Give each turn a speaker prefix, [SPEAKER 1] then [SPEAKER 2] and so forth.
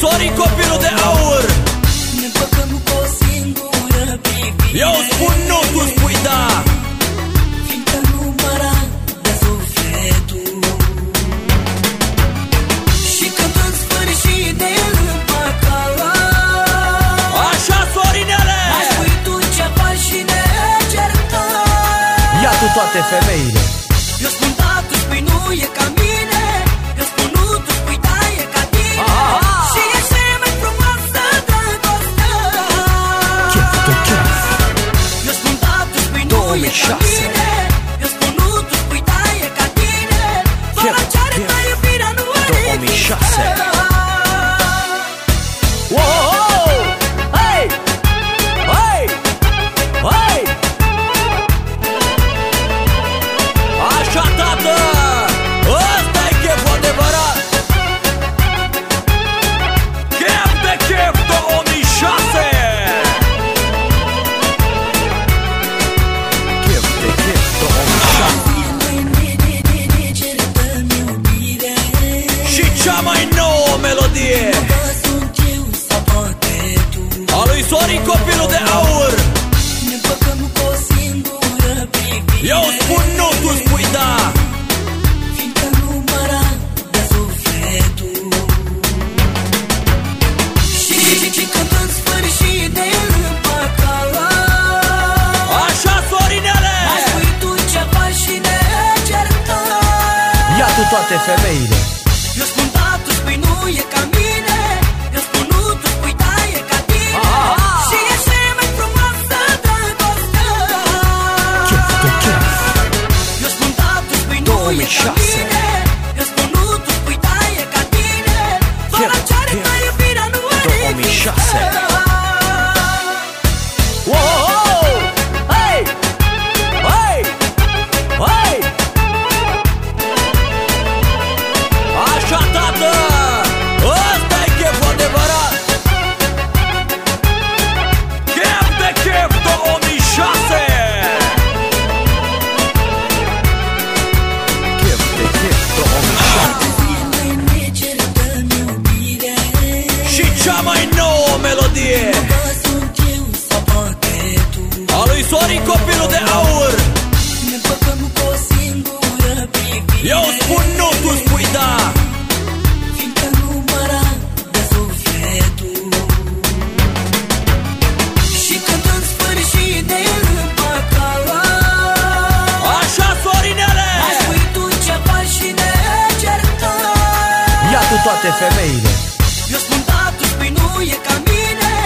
[SPEAKER 1] Sorin copilul de aur.
[SPEAKER 2] Ne păcăm cu o singură privire
[SPEAKER 1] Eu spun nu, tu spui da.
[SPEAKER 2] Fiindcă nu mă de sufletul. Și când în sfârșit de împăcala
[SPEAKER 1] Așa, Sorinele!
[SPEAKER 2] Mai spui tu ceva și ne certăm
[SPEAKER 3] Ia tu toate femeile. Spui toate femeile.
[SPEAKER 2] Eu spun da, tu spui nu, e ca mine. Eu spun nu, tu spui da, e ca tine.
[SPEAKER 1] Aha!
[SPEAKER 2] Și e cea mai frumoasă dragostea
[SPEAKER 3] Chef de chef
[SPEAKER 2] Eu spun da, tu spui nu, e ca
[SPEAKER 3] 2006.
[SPEAKER 2] mine
[SPEAKER 3] 2006.
[SPEAKER 1] Sorin copilul de aur.
[SPEAKER 2] Ne băgăm cu o singură privire
[SPEAKER 1] Eu spun nu, tu spui da.
[SPEAKER 2] Fiindcă număra de sufletul. Și când în sfârșit de împăcat
[SPEAKER 1] Așa, Sorinele!
[SPEAKER 2] Mai spui tu ceva și ne certăm
[SPEAKER 3] Ia tu toate femeile.
[SPEAKER 2] Eu spun da, tu spui nu, e ca mine